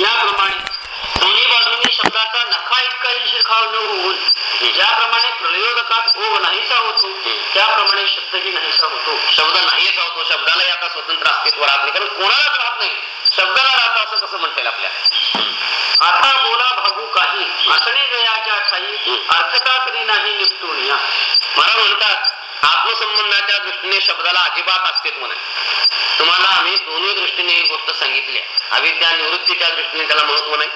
याप्रमाणे दोन्ही बाजूंनी शब्दाचा नखा इतकाही शिरखाव न होऊन ज्याप्रमाणे प्रयोजकात ओघ नाहीसा होतो त्याप्रमाणे शब्दही नाहीसा होतो. शब्द नाहीच होतो शब्दालाही आता स्वतंत्र अस्तित्व राहत नाही कारण कोणालाच राहत नाही. शब्दाला राहतं असं कसं म्हणता येईल आपल्या आता बोला भागू काही असणे जयाच्या ठाई अर्थता तरी नाही निपटून या. मला म्हणतात आत्मसंबंधाच्या दृष्टीने शब्दाला अजिबात अस्तित्व नाही. तुम्हाला आम्ही दोन्ही दृष्टीने ही गोष्ट सांगितली आहे. अविद्या निवृत्तीच्या दृष्टीने त्याला महत्त्व नाही.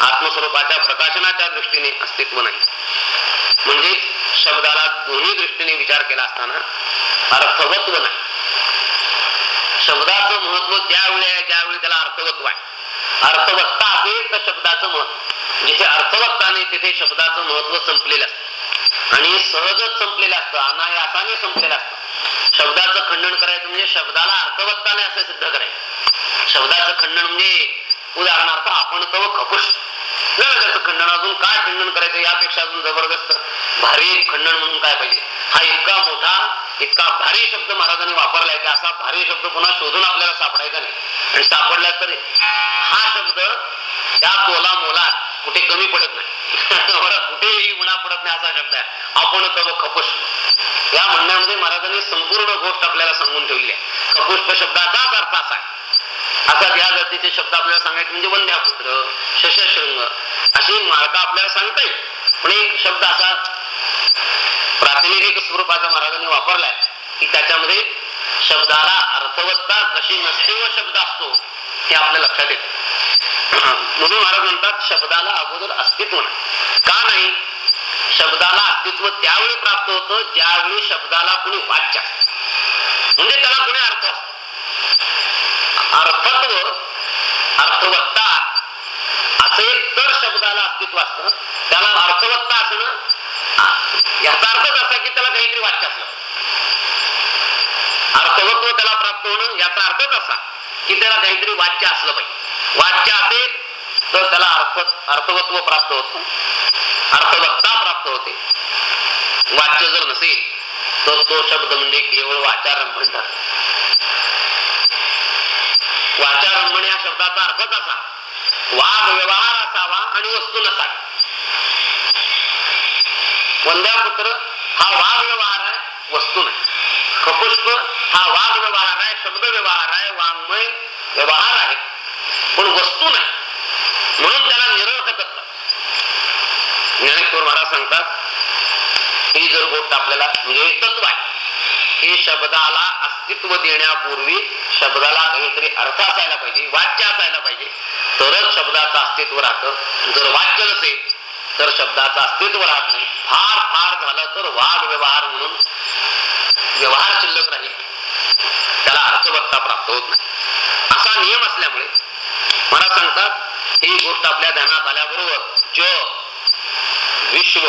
आत्मस्वरूपाच्या प्रकाशनाच्या दृष्टीने अस्तित्व नाही. म्हणजे शब्दाला दोन्ही दृष्टीने विचार केला असताना अर्थवत्व नाही. शब्दाचं महत्त्व त्यावेळी आहे ज्यावेळी त्याला अर्थवत्व आहे. अर्थवत्ता असेल तर शब्दाचं महत्त्व. जिथे अर्थवत्ता नाही तिथे शब्दाचं महत्त्व संपलेलं असतं. आणि सहजच संपलेलं असतं. अनायासाने संपलेलं असतं. शब्दाचं खंडन करायचं म्हणजे शब्दाला अर्थवत्ता नाही असं सिद्ध करायचं. शब्दाचं खंडन म्हणजे उदाहरणार्थ आपण तो खपुष. त्याचं खंडन अजून काय खंडन करायचं यापेक्षा अजून जबरदस्त? भारी खंडन म्हणून काय पाहिजे? हा इतका मोठा इतका भारी शब्द महाराजांनी वापरलाय की असा भारी शब्द पुन्हा शोधून आपल्याला सापडायचा नाही. आणि सापडला तर हा शब्द त्या तोला मोलात कुठे कमी पडत नाही. कुठेही उन्हा पडत नाही असा शब्द आहे. आपण तव खपुष या म्हणण्यामध्ये महाराजांनी संपूर्ण गोष्ट आपल्याला सांगून ठेवली आहे. खपुष्प शब्दाचाच अर्थ असा आहे. असा या जातीचे शब्द आपल्याला सांगायचे म्हणजे वंध्यापुत्र शशशृंग अशी मार्का आपल्याला सांगता येईल. पण एक शब्द असा प्रातिनिधिक स्वरूपाचा महाराजांनी वापरलाय की त्याच्यामध्ये शब्दाला अर्थवत्ता कशी नसते व शब्द असतो हे आपल्या लक्षात येतं. म्हणून महाराज म्हणतात शब्दाला अगोदर अस्तित्व नाही. का नाही? शब्दाला अस्तित्व त्यावेळी प्राप्त होतं ज्यावेळी शब्दाला कुणी वाच्य असतं. म्हणजे त्याला कुणी अर्थ अर्थत्व अर्थवत्ता असेल तर शब्दाला अस्तित्व असतं. त्याला अर्थवत्ता असणं याचा अर्थच असा की त्याला काहीतरी वाच्य असलं. अर्थवत्व त्याला प्राप्त होणं याचा अर्थच असा की त्याला काहीतरी वाच्य असलं पाहिजे. वाच्य असेल तर त्याला अर्थ अर्थवत्व प्राप्त होतो. अर्थवत्ता प्राप्त होते. वाच्य जर नसेल तर तो शब्द म्हणजे केवळ वाचारंभण ठरतो वाचारंभण या शब्दाचा अर्थच असा वाद व्यवहार असावा आणि वस्तू नसावी. वंद्यापुत्र हा वाद व्यवहार आहे वस्तू नाही. कपुष्प हा वाद व्यवहार आहे शब्द व्यवहार आहे वाङ्मय व्यवहार आहे. पण वस्तू नाही. म्हणून त्याला निरर्थक ज्ञानेश्वर महाराज सांगतात ही जर गोष्ट आपल्याला म्हणजे तत्व आहे हे शब्दाला अस्तित्व देण्यापूर्वी शब्दाला काहीतरी अर्थ असायला पाहिजे वाच्य असायला पाहिजे. तरच शब्दाचं अस्तित्व राहतं. जर वाच्य नसेल तर शब्दाचं अस्तित्व राहत नाही. फार फार झालं तर वाद व्यवहार म्हणून व्यवहार शिल्लक राहील. त्याला अर्थवत्ता प्राप्त होत नाही. असा नियम असल्यामुळे मला सांगतात ही गोष्ट आपल्या ध्यानात आल्याबरोबर जग विश्व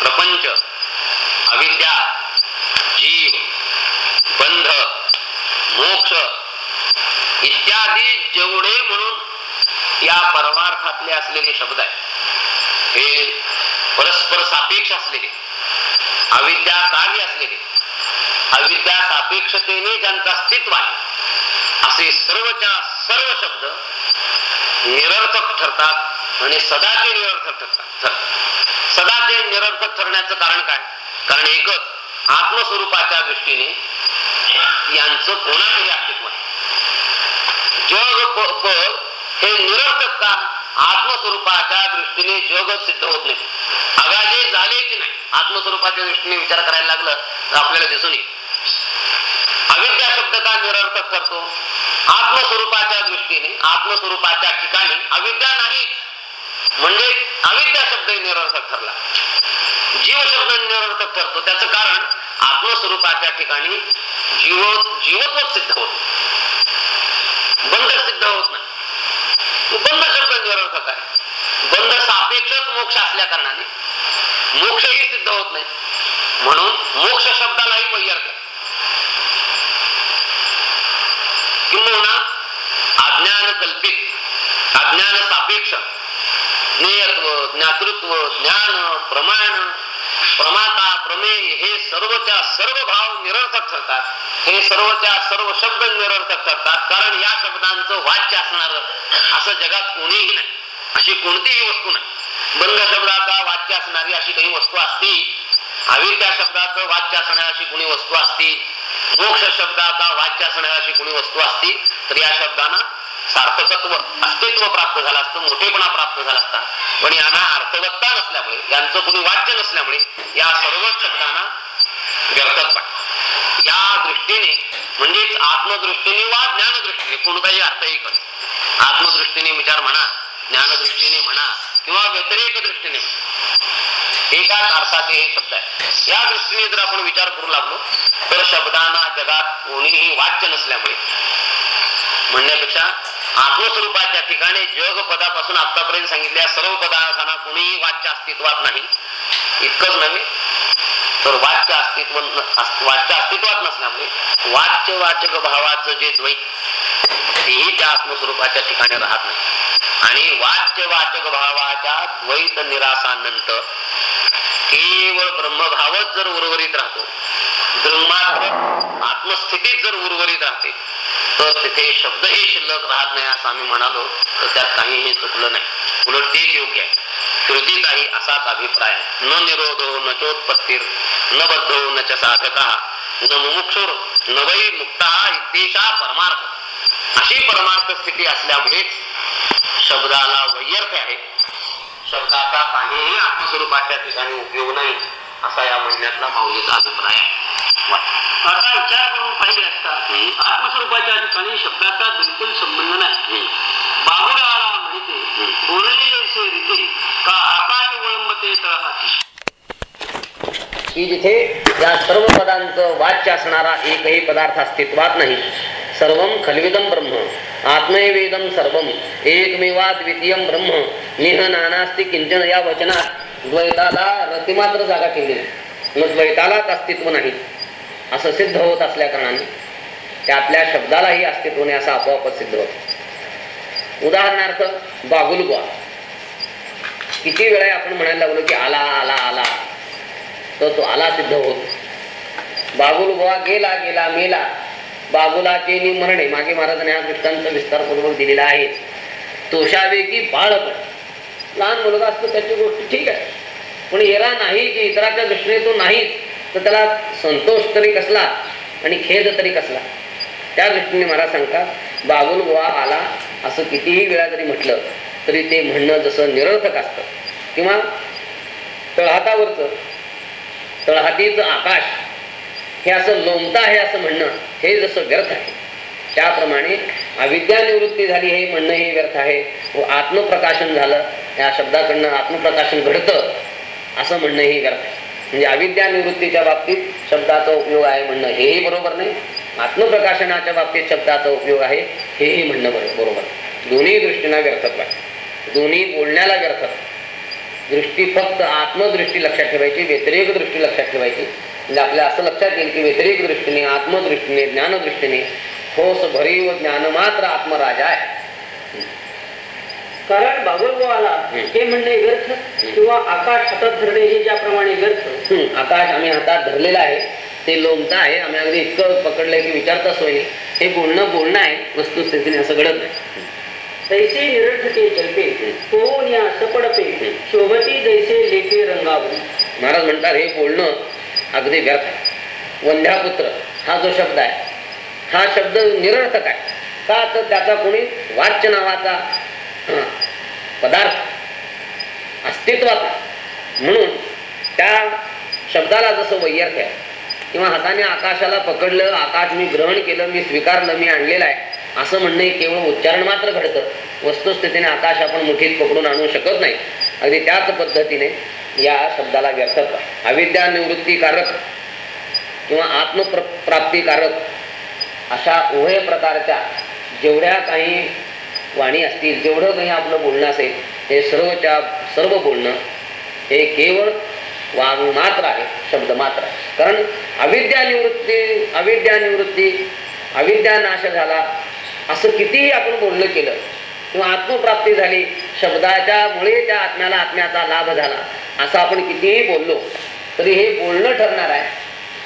प्रपंच अविद्या जीव बंध मोक्ष इत्यादी जेवढे म्हणून या परमार्थातले असलेले शब्द आहेत हे परस्पर सापेक्ष असलेले अविद्या कार्य असलेले अविद्या सापेक्षतेने ज्यांचं अस्तित्व आहे असे सर्वच्या सर्व शब्द निरर्थक ठरतात आणि सदा ते निरर्थक ठरतात. सदा ते निरर्थक ठरण्याचं कारण काय? कारण एकच आत्मस्वरूपाच्या दृष्टीने यांचं कोणातरी अस्तित्व आहे. जग पद हे निरर्थक का? आत्मस्वरूपाच्या दृष्टीने जगच सिद्ध होत नाही. अभ्यादे झाले की नाही? आत्मस्वरूपाच्या दृष्टीने विचार करायला लागलं तर आपल्याला दिसून येईल. का निरर्थक करतो. आत्मस्वरूपाच्या दृष्टीने आत्मस्वरूपाच्या ठिकाणी अविद्या नाही. म्हणजे अविद्या शब्द निरर्थक ठरला. जीव शब्द निरर्थक ठरतो त्याचं कारण आत्मस्वरूपाच्या ठिकाणी जीव जीवत्व सिद्ध होत बंध सिद्ध होत नाही. बंध शब्द निरर्थक आहे. बंध सापेक्षच मोक्ष असल्या कारणाने मोक्षही सिद्ध होत नाही. म्हणून मोक्ष शब्दालाही वैयर्थ. किंबहुना अज्ञान कल्पित अज्ञान सापेक्ष ज्ञेयत्व ज्ञातृत्व ज्ञान प्रमाण प्रमाता प्रमेय हे सर्वच्या सर्व भाव निरर्थक ठरतात. हे सर्वच्या सर्व शब्द निरर्थक ठरतात. कारण या शब्दांचं वाच्य असणार असं जगात कोणीही नाही. अशी कोणतीही वस्तू नाही. बंद शब्दाचा वाच्य असणारी अशी काही वस्तू असती. अविद्या शब्दाचं वाच्य असणारी अशी कोणी वस्तू असती. मोक्ष शब्दाचा वाच्य असणारी अशी कोणी वस्तू असती तर या शब्दांना सार्थकत्व अस्तित्व प्राप्त झालं असतं मोठेपणा प्राप्त झाला असता. पण यांना अर्थवत्ता नसल्यामुळे यांचं कोणी वाच्य नसल्यामुळे या सर्व शब्दांना व्यर्थच वाटत. या दृष्टीने म्हणजेच आत्मदृष्टीने वा ज्ञानदृष्टीने कोणताही अर्थही कर. आत्मदृष्टीने विचार म्हणा ज्ञानदृष्टीने म्हणा किंवा व्यतिरेक दृष्टीने म्हणा एकाच अर्थाचे हे शब्द आहे. या दृष्टीने जर आपण विचार करू लागलो तर शब्दांना जगात कोणीही वाच्य नसल्यामुळे. म्हणण्यापेक्षा आत्मस्वरूपाच्या ठिकाणी जग पदापासून आतापर्यंत सांगितल्या सर्व पदार्थांना कोणीही वाच्य अस्तित्वात नाही. इतकंच नव्हे तर वाच्य अस्तित्व वाच्य अस्तित्वात नसल्यामुळे वाच्य वाचक भावाचं जे द्वैत तेही त्या आत्मस्वरूपाच्या ठिकाणी राहत नाही. आणि वाच्य वाचक भावाच्या द्वैत निरासानंतर केवळ ब्रह्मभावच जर उर्वरित राहतो ब्रह्मात्म आत्मस्थितीत जर उर्वरित राहते तर तिथे शब्दही शिल्लक राहत नाही असं आम्ही म्हणालो तर त्यात काहीही चुकलं नाही. उलट तेच योग्य आहे. श्रुतीचाही असाच अभिप्राय. आहे. न निरोधो न चोत्पत्तीर न बद्धो न च साधका न मुमुक्षुर न वै मुक्ता इत्येषा परमार्थ. अशी परमार्थ स्थिती असल्यामुळेच शब्दाला वैयर्थ आहे. शब्दाचा काहीही आत्मस्वरूपाच्या ठिकाणी उपयोग नाही असा या म्हणण्यातला माऊलीचा अभिप्राय. आता विचार करून पाहिले असता. आत्मस्वरूपाच्या ठिकाणी शब्दाचा बिलकुल संबंध नाही. बाबुराला म्हणते. बोलणे जैसे रीते का आकाश वळंबते तळहाती की जिथे या सर्व पदांचं वाच्य असणारा एकही पदार्थ अस्तित्वात नाही सर्वम खलविदम ब्रह्म आत्मैवेदम सर्वम एकमेवा द्वितीयम ब्रह्म निह नानास्ती किंचन या वचनात द्वैताला रतिमात्र जागा केली. मग द्वैतालाच अस्तित्व नाही. असं सिद्ध होत असल्या कारणाने त्यातल्या शब्दालाही अस्तित्व नाही असं आपोआपच सिद्ध होत. उदाहरणार्थ बागुलबुवा किती वेळा आपण म्हणायला लागलो की आला आला आला. तर तो आला सिद्ध होत. बाबुल गेला गेला मेला. बाबुलाचे नि मरणे मागे महाराजांनी हा दृष्टांत विस्तारपूर्वक दिलेला आहे. तोषावे की बाळपण. लहान मुलगा असतो त्याची गोष्ट ठीक आहे. पण येला नाही की इतराच्या दृष्टीने तो नाहीच तर त्याला संतोष तरी कसला आणि खेद तरी कसला? त्या दृष्टीने मला सांगतात बागुल बुवा आला असं कितीही वेळा जरी म्हटलं तरी ते म्हणणं जसं निरर्थक असतं. किंवा तळहातावरचं तळहातीचं आकाश हे असं लोंबता आहे असं म्हणणं हे जसं व्यर्थ आहे. त्याप्रमाणे अविद्यानिवृत्ती झाली हे म्हणणं हे व्यर्थ आहे. व आत्मप्रकाशन झालं या शब्दाकडनं आत्मप्रकाशन घडतं असं म्हणणं हे व्यर्थ म्हणजे अविद्या निवृत्तीच्या बाबतीत शब्दाचा उपयोग आहे म्हणणं हेही बरोबर नाही. आत्मप्रकाशनाच्या बाबतीत शब्दाचा उपयोग आहे हेही म्हणणं बरं बरोबर. दोन्ही दृष्टीनं व्यर्थत्व आहे. दोन्ही बोलण्याला व्यर्थत्व दृष्टी फक्त आत्मदृष्टी लक्षात ठेवायची व्यतिरेक दृष्टी लक्षात ठेवायची. म्हणजे आपल्या असं लक्षात येईल की व्यतिरेक दृष्टीने आत्मदृष्टीने ज्ञानदृष्टीने ठोस भरीव ज्ञान मात्र आत्मराजा आहे. कारण बाबुलबुवाला हम्म. हे म्हणणे व्यर्थ किंवा आकाश हातात धरणे हे ज्याप्रमाणे व्यर्थ? आकाश आम्ही हातात धरलेला आहे. ते लोमता आहे. आम्ही अगदी इतकं पकडलंय की विचारता सोय. नाही हे बोलणं बोलणं आहे. वस्तुस्थितीने असं घडत नाही. तैसे निरर्थके जल्पे पोहून या सपडपे? शोभती जैसे लेखे रंगावून महाराज म्हणतात हे बोलणं अगदी व्यर्थ वंध्यापुत्र हा जो शब्द आहे हा शब्द निरर्थक आहे. का तर त्याचा कोणी वाच्य नावाचा पदार्थ अस्तित्वात म्हणून त्या शब्दाला जसं वैयर्थ आहे किंवा हाताने आकाशाला पकडलं आकाश मी ग्रहण केलं मी स्वीकारलं मी आणलेलं आहे असं म्हणणं हे केवळ उच्चारण मात्र घडतं. वस्तुस्थितीने आकाश आपण मुठीत पकडून आणू शकत नाही. अगदी त्याच पद्धतीने या शब्दाला व्यर्थक आहे. अविद्या निवृत्तीकारक किंवा आत्मप्राप्तीकारक अशा उभय प्रकारच्या जेवढ्या काही वाणी असतील जेवढं काही आपलं बोलणं असेल हे सर्वच्या सर्व बोलणं हे केवळ वांग मात्र आहे शब्द मात्र आहे. कारण अविद्या निवृत्ती अविद्या निवृत्ती अविद्या नाश झाला असं कितीही आपण बोलणं केलं किंवा आत्मप्राप्ती झाली शब्दाच्या मुळे त्या आत्म्याला आत्म्याचा लाभ झाला असं आपण कितीही बोललो तरी हे बोलणं ठरणार आहे.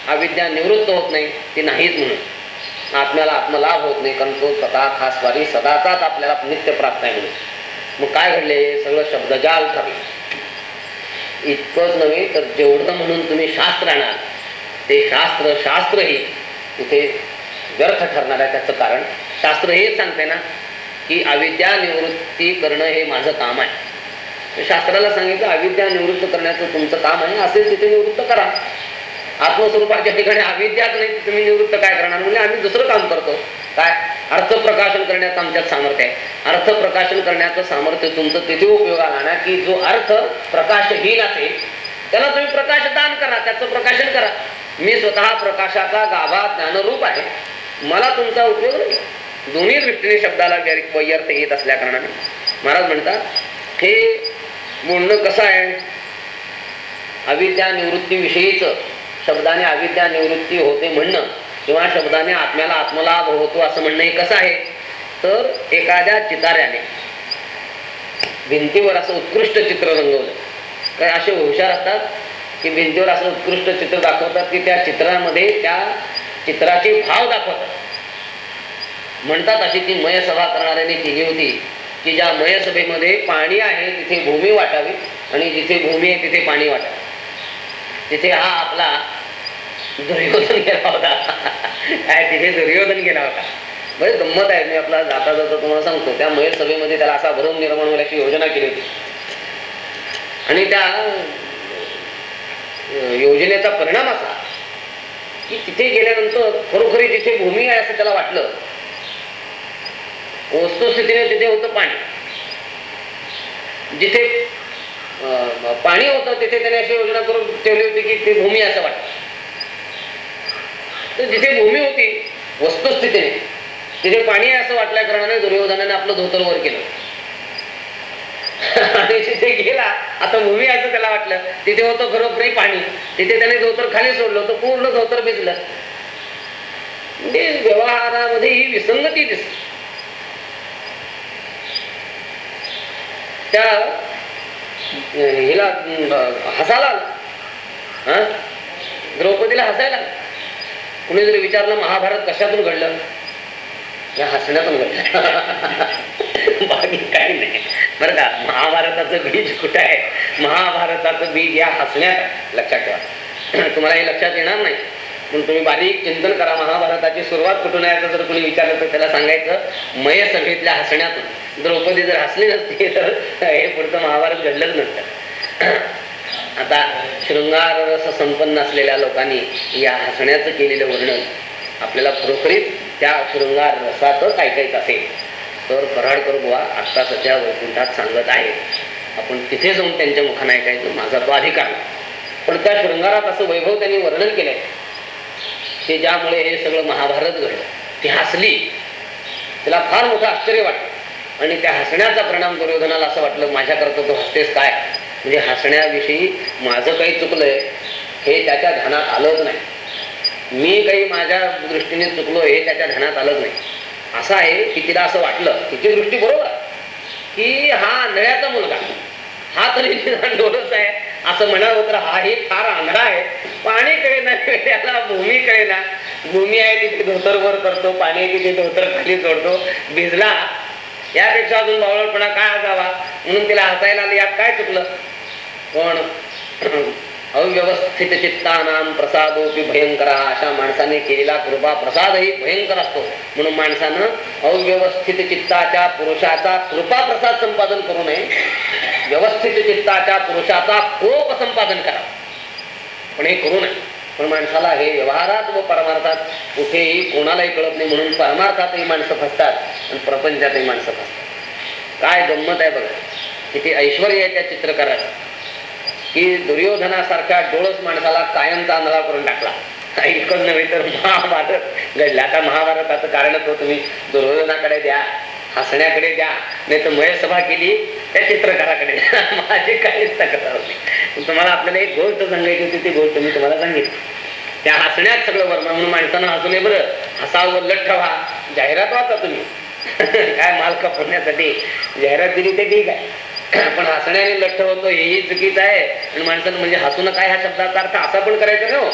अविद्या निवृत्त होत नाही ती नाहीच म्हणून. आत्म्याला आत्मलाभ होत नाही कारण तो स्वतः खास वारी सदाचाच आपल्याला नित्य प्राप्त आहे म्हणून. मग काय घडले? हे सगळं शब्दजाल ठरले इतकंच नव्हे तर जेवढं म्हणून तुम्ही शास्त्र आणाल ते शास्त्र शास्त्रही तिथे व्यर्थ ठरणार आहे त्याचं कारण. शास्त्र हेच सांगते ना की अविद्या निवृत्ती करणं हे माझं काम आहे. शास्त्राला सांगितलं अविद्या निवृत्त करण्याचं तुमचं काम आहे असेल तिथे निवृत्त करा. आत्मस्वरूपाच्या ठिकाणी अविद्याच नाही तुम्ही निवृत्त काय करणार? म्हणजे आम्ही दुसरं काम करतो. काय? अर्थ प्रकाशन करण्याचं आमच्यात सामर्थ्य आहे. अर्थ प्रकाशन करण्याचं सामर्थ्य तुमचं तिथे उपयोगाला ना की जो अर्थ प्रकाशहीन असेल त्याला तुम्ही प्रकाशदान करा त्याचं प्रकाशन करा. मी स्वतः प्रकाशाचा गाभा ज्ञानरूप आहे. मला तुमचा उपयोग नाही. दोन्ही दृष्टीने शब्दाला व्यर्थ वैयर्थ येत असल्या कारणाने. महाराज म्हणतात हे बोलणं कसं आहे? अविद्या निवृत्तीविषयीचं शब्दाने अविद्या निवृत्ती होते म्हणणं किंवा शब्दाने आत्म्याला आत्मलाभ होतो असं म्हणणं हे कसं आहे? तर एखाद्या चिताऱ्याने भिंतीवर असं उत्कृष्ट चित्र रंगवलं. काय असे हुशार असतात की भिंतीवर असं उत्कृष्ट चित्र दाखवतात की त्या चित्रामध्ये त्या चित्राचे भाव दाखवतात. म्हणतात अशी ती मयसभा करणाऱ्याने केली होती की ज्या मयसभेमध्ये पाणी आहे तिथे भूमी वाटावी आणि जिथे भूमी आहे तिथे पाणी वाटावे. तिथे हा आपला दुर्योधन गेला होता काय तिथे दुर्योधन गेला होता. बरे गंमत आहे. मी आपला जाता जाता तुम्हाला सांगतो. त्या महेश सभेमध्ये त्याला असा भरून निर्माण होण्याची योजना केली होती. आणि त्या योजनेचा परिणाम असा की तिथे गेल्यानंतर खरोखरी जिथे भूमी आहे असं त्याला वाटलं वस्तुस्थितीने तिथे होतं पाणी. जिथे पाणी होतं तिथे त्याने अशी योजना करून ठेवली होती की ती भूमी असं वाटत. तर जिथे भूमी होती वस्तुस्थितीने तिथे पाणी असं वाटल्या कारणाने दुर्योधनाने आपलं धोतर वर केलं. आणि तिथे गेला आता भूमी असं त्याला वाटलं. तिथे होतं खरोखरी पाणी. तिथे त्याने धोतर खाली सोडलं तर पूर्ण धोतर भिजलं. म्हणजे व्यवहारामध्ये ही विसंगती दिसते. त्या हिला हसायला हा? द्रौपदीला हसायला आलं. कुणी जरी विचारलं महाभारत कशातून घडलं या हसण्यातून घडलं. बाकी काही नाही. बरं का महाभारताचं बीज कुठं आहे? महाभारताचं बीज या हसण्यात लक्षात ठेवा. तुम्हाला हे लक्षात येणार नाही. पण तुम्ही बारीक चिंतन करा महाभारताची सुरुवात कुठून आहे जर कुणी विचारलं तर त्याला सांगायचं मय सभेतल्या हसण्यातून. द्रौपदी जर हसली नसती तर हे पुढचं महाभारत घडलंच नसतं. आता शृंगार रस संपन्न असलेल्या लोकांनी या हसण्याचं केलेलं वर्णन आपल्याला खरोखरीच त्या शृंगार रसातच ऐकायचं असेल तर कराडकर बुवा आत्ता सध्या वैकुंठात सांगत आहेत आपण तिथे जाऊन त्यांच्या मुखाने ऐकायचं माझा तो अधिकार. पण त्या शृंगारात असं वैभव त्यांनी वर्णन केलंय. की ज्यामुळे हे सगळं महाभारत घडलं. ती हसली. तिला फार मोठं आश्चर्य वाटलं. आणि त्या हसण्याचा परिणाम दुर्योधनाला असं वाटलं माझ्याकरता तो हसतेस काय? म्हणजे हसण्याविषयी माझं काही चुकलंय हे त्याच्या ध्यानात आलंच नाही. मी काही माझ्या दृष्टीने चुकलो हे त्याच्या ध्यानात आलंच नाही. असं आहे की तिला असं वाटलं तिची दृष्टी बरोबर. की हा नळ्याचा मुलगा हा तरी तिला डोळस आहे. असं म्हणावं तर हा ही फार आंधळा आहे. पाणी कळेना त्याला भूमी कळेना भूमी आहे तिथे धोतर वर करतो पाणी आहे तिथे धोतर खाली सोडतो. भिजला. यापेक्षा अजून बावळपणा काय असावा? म्हणून तिला हसायला आलं यात काय चुकलं? पण अव्यवस्थित चित्तानाम प्रसादोपी भयंकर अशा माणसाने केलेला कृपा प्रसादही भयंकर असतो. म्हणून माणसानं अव्यवस्थित चित्ताच्या पुरुषाचा कृपा प्रसाद संपादन करू नये. व्यवस्थित चित्ताच्या पुरुषाचा कोप संपादन करा. पण हे करू नये. पण माणसाला हे व्यवहारात व परमार्थात कुठेही कोणालाही कळत नाही म्हणून परमार्थातही माणसं फसतात आणि प्रपंचातही माणसं फसतात. काय गंमत आहे बघा. किती ऐश्वर आहे त्या चित्रकाराचं. की दुर्योधनासारख्या डोळस माणसाला कायमचा अंधळा करून टाकला. इतकंच नव्हे तर महाभारत घडलं. आता महाभारताचं कारणच हो तुम्ही दुर्योधनाकडे द्या हसण्याकडे द्या नाही तर मयसभा केली त्या चित्रकाराकडे माझी काहीच तक्रार होती तुम्हाला आपल्याला एक गोष्ट सांगायची होती ती गोष्ट मी तुम्हाला सांगितली. त्या हसण्यात सगळं वर्णन म्हणून माणसानं हसू नये बरं. हसावं लठ्ठ व्हा. जाहिरात वाचा तुम्ही. काय माल कपवण्यासाठी जाहिरात दिली ते ठीक आहे. पण हसण्याने लठ्ठ होतो हेही चुकीचं आहे. आणि माणसानं म्हणजे हसून काय ह्या शब्दाचा अर्थ असा पण करायचा ना हो?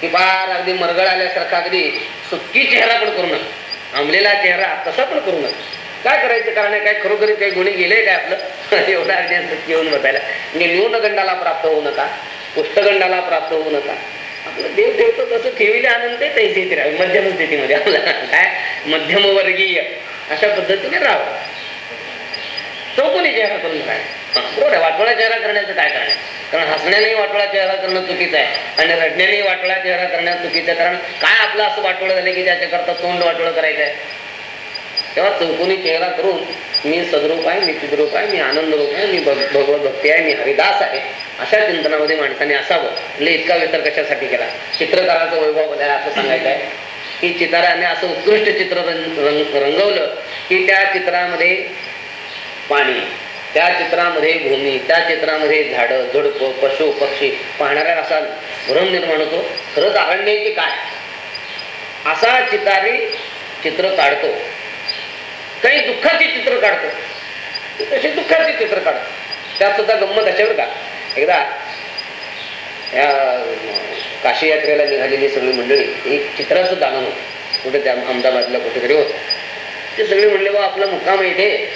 की फार अगदी मरगळ आल्यासारखा अगदी सुक्की चेहरा पण करू नका. आंबलेला चेहरा तसा पण करू नका. काय करायचं? कारण आहे, काय खरोखरी काही गुणी गेले काय आपलं? एवढा अज्ञान येऊन बसायला. म्हणजे न्यूनगंडाला प्राप्त होऊ नका पुष्टगंडाला प्राप्त होऊ नका. आपलं देव ठेवतो तसं ठेविले आनंद तैसे राहावे. मध्यम स्थितीमध्ये आपला काय? मध्यमवर्गीय. अशा पद्धतीने राहावं. तो कोणी चेहरा करून काय बरोबर आहे वाटोळा चेहरा करण्याचं काय कारण आहे? कारण हसण्यानेही वाटोळा चेहरा करणं चुकीचं आहे. आणि रडण्यानेही वाटोळा चेहरा करणं चुकीचं आहे. कारण काय आपलं असं वाटोळं झालं की त्याच्याकरता तोंड वाटोळं करायचं आहे? तेव्हा चौकोनी चेहरा करून मी सदरूप आहे मी चिद्रूप आहे मी आनंद रूप आहे मी भगवत भक्ती आहे मी हरिदास आहे. अशा चिंतनामध्ये माणसाने असावं. म्हणजे इतका विचार कशासाठी केला? चित्रकाराचं वैभव आहे असं सांगायचं आहे. की चिताराने असं उत्कृष्ट चित्र रंग- रंगवलं की त्या चित्रामध्ये पाणी. त्या चित्रामध्ये भूमी त्या चित्रामध्ये झाडं झुडपं पशु पक्षी पाहणाऱ्या असा भ्रम निर्माण होतो. खरंच अरण्याची काय? असा चितारी चित्र काढतो. काही दुःखाची चित्र काढतो. तशी दुःखाची चित्र काढतो. त्यात सुद्धा गंमत असेल का? एकदा या काशी यात्रेला निघालेली सगळी मंडळी एक चित्राचं दालन होतं. कुठे त्या अहमदाबादला कुठेतरी होत. ते सगळे म्हणले बा आपला मुक्काम आहे इथे.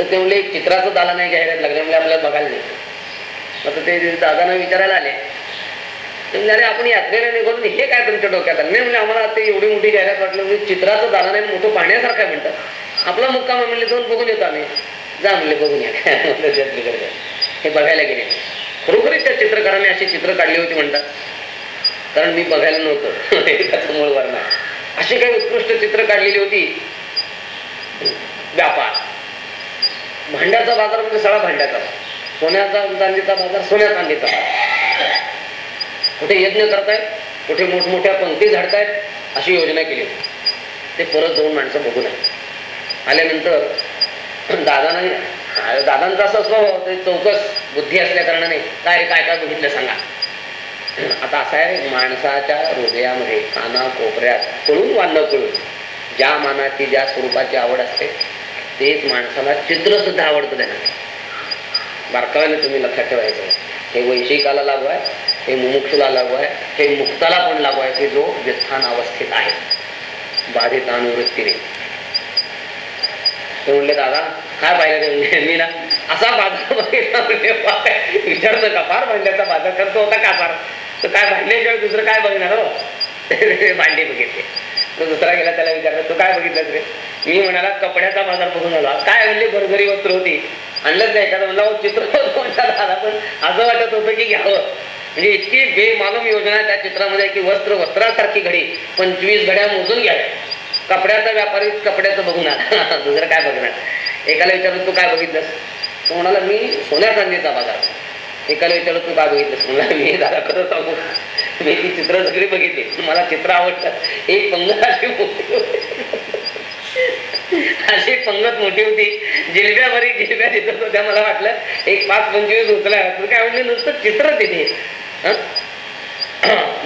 तर ते म्हणले चित्राचं दालन नाही जाहिरात लागले म्हणजे आपल्याला बघायला नाही. आता ते दादांना विचारायला आले. ते म्हणजे अरे आपण यात्रेला निघून हे काय तुमच्या डोक्यात आलं नाही म्हणजे आम्हाला ते एवढी मोठी जाहिरात वाटली म्हणजे चित्राचं दाला नाही मोठं पाहण्यासारखं आहे म्हणतात. आपला मुक्काम म्हणले जाऊन बघून येतो आम्ही. जा म्हणले बघून या. हे बघायला गेले. खरोखरीच त्या चित्रकाराने अशी चित्र काढली होती म्हणतात. कारण मी बघायला नव्हतं. त्याचं मूळ वर्ण आहे. अशी काही उत्कृष्ट चित्र काढलेली होती. व्यापार. भांड्याचा बाजार म्हणजे सगळा भांड्याचा. सोन्याचा चांदीचा बाजार सोन्या चांदीचा कुठे यज्ञ करतायत कुठे मोठमोठ्या पंक्ती झाडतायत अशी योजना केली ते परत जाऊन माणसं बघून नये आल्यानंतर दादाने दादांचा असा स्वभाव ते चौकस बुद्धी असल्या कारणाने काय रे काय काय बघितलं सांगा. आता असं आहे माणसाच्या हृदयामध्ये काना कोपऱ्यात कळून वाढलं कळून ज्या मानाची ज्या स्वरूपाची आवड असते तेच माणसाला चित्र सुद्धा आवडतं त्यांना बारकाव्याने तुम्ही लक्षात ठेवायचं. हे वैशिकाला लागू आहे हे मुमुक्षुला लागू आहे हे मुक्ताला पण लागू आहे की जो व्यस्थान अवस्थेत आहे. बाधित अनुवृत्तीने. ते म्हणले दादा काय पाहिलं ते म्हणजे मी ना असा बाजार बघितला म्हणजे विचारतो का? फार भांड्याचा बाजार करतो होता का फार? तर काय भांड्याशिवाय दुसरं काय बघणार हो? भांडे बघितले. तो दुसरा गेला त्याला विचारलं तू काय बघितलं रे? मी म्हणाला कपड्याचा बाजार बघून आला. काय आणली भरभरी वस्त्र होती? आणलंच नाही एखादा म्हणला चित्र आला पण असं वाटत होतं की घ्यावं. म्हणजे इतकी बेमालूम योजना त्या चित्रामध्ये की वस्त्र वस्त्रासारखी घडी पंचवीस घड्या मोजून घ्या कपड्याचा व्यापारी कपड्याचं बघून आला. दुसरं काय बघणार? एकाला विचारलं तू काय बघितलंस? तो म्हणाला मी सोन्या चांदीचा बाजार एकाला विचारलं तू का बघितलंस मला मी दादा खरं सांगू मी ती चित्र सगळी बघितली. मला चित्र आवडतात एक पंगत अशी मोठी अशी पंगत मोठी होती. जिलब्या बरी जिलब्या तिथं होत्या मला वाटलं. एक पाच पंचवीस उचल्या तू काय म्हणले नुसतं चित्र तिथे